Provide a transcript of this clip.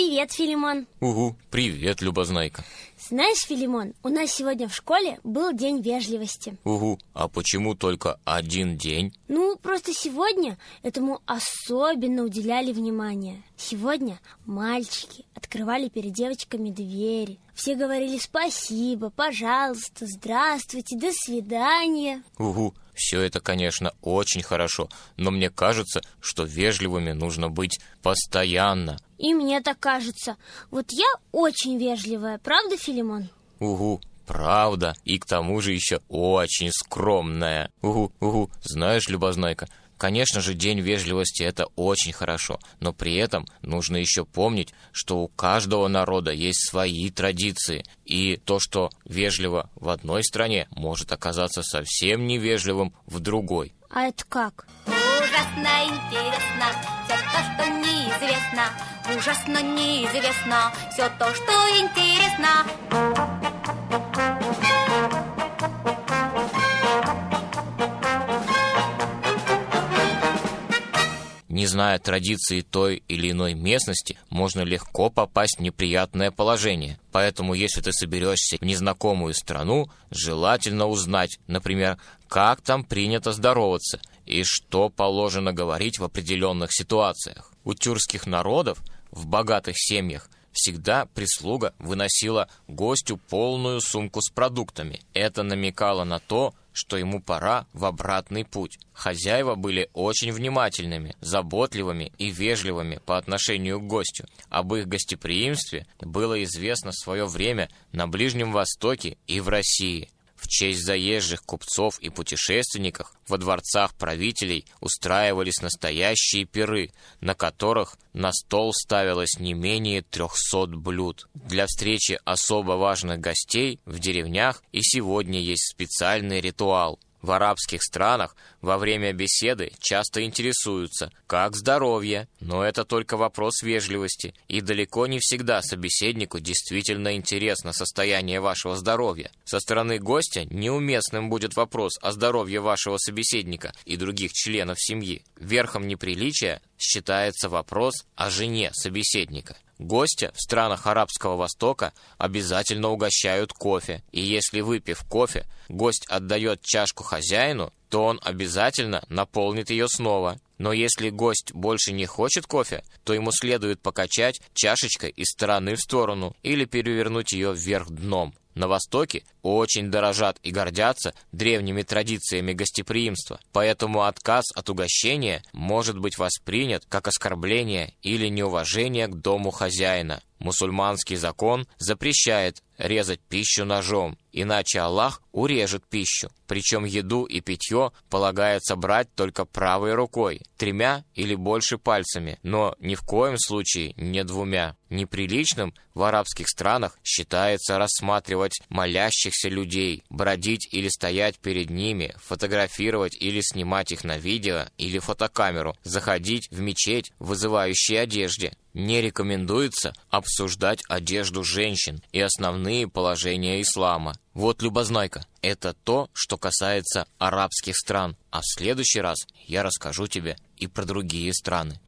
Привет, Филимон. Угу, привет, Любознайка. Знаешь, Филимон, у нас сегодня в школе был день вежливости. Угу, а почему только один день? Ну, просто сегодня этому особенно уделяли внимание. Сегодня мальчики открывали перед девочками двери. Все говорили спасибо, пожалуйста, здравствуйте, до свидания. Угу, все это, конечно, очень хорошо, но мне кажется, что вежливыми нужно быть постоянно. И мне так кажется. Вот я очень вежливая, правда, Филимон? Угу, правда. И к тому же еще очень скромная. Угу, угу. Знаешь, Любознайка, Конечно же, День вежливости – это очень хорошо, но при этом нужно еще помнить, что у каждого народа есть свои традиции, и то, что вежливо в одной стране, может оказаться совсем невежливым в другой. А это как? Ужасно интересно все то, что неизвестно. Ужасно неизвестно все то, что интересно. Не зная традиции той или иной местности, можно легко попасть в неприятное положение. Поэтому, если ты соберешься в незнакомую страну, желательно узнать, например, как там принято здороваться и что положено говорить в определенных ситуациях. У тюркских народов в богатых семьях всегда прислуга выносила гостю полную сумку с продуктами. Это намекало на то, что ему пора в обратный путь. Хозяева были очень внимательными, заботливыми и вежливыми по отношению к гостю. Об их гостеприимстве было известно в свое время на Ближнем Востоке и в России – честь заезжих купцов и путешественников во дворцах правителей устраивались настоящие пиры, на которых на стол ставилось не менее трехсот блюд. Для встречи особо важных гостей в деревнях и сегодня есть специальный ритуал – в арабских странах во время беседы часто интересуются, как здоровье, но это только вопрос вежливости, и далеко не всегда собеседнику действительно интересно состояние вашего здоровья. Со стороны гостя неуместным будет вопрос о здоровье вашего собеседника и других членов семьи. Верхом неприличия считается вопрос о жене собеседника. Гостя в странах Арабского Востока обязательно угощают кофе, и если выпив кофе, гость отдает чашку хозяину, то он обязательно наполнит ее снова. Но если гость больше не хочет кофе, то ему следует покачать чашечкой из стороны в сторону или перевернуть ее вверх дном. На Востоке очень дорожат и гордятся древними традициями гостеприимства, поэтому отказ от угощения может быть воспринят как оскорбление или неуважение к дому хозяина. Мусульманский закон запрещает резать пищу ножом, иначе Аллах урежет пищу. Причем еду и питье полагается брать только правой рукой, тремя или больше пальцами, но ни в коем случае не двумя. Неприличным в арабских странах считается рассматривать молящихся людей, бродить или стоять перед ними, фотографировать или снимать их на видео или фотокамеру, заходить в мечеть в вызывающей одежде. Не рекомендуется обсуждать одежду женщин и основные положения ислама. Вот любознайка. Это то, что касается арабских стран. А в следующий раз я расскажу тебе и про другие страны.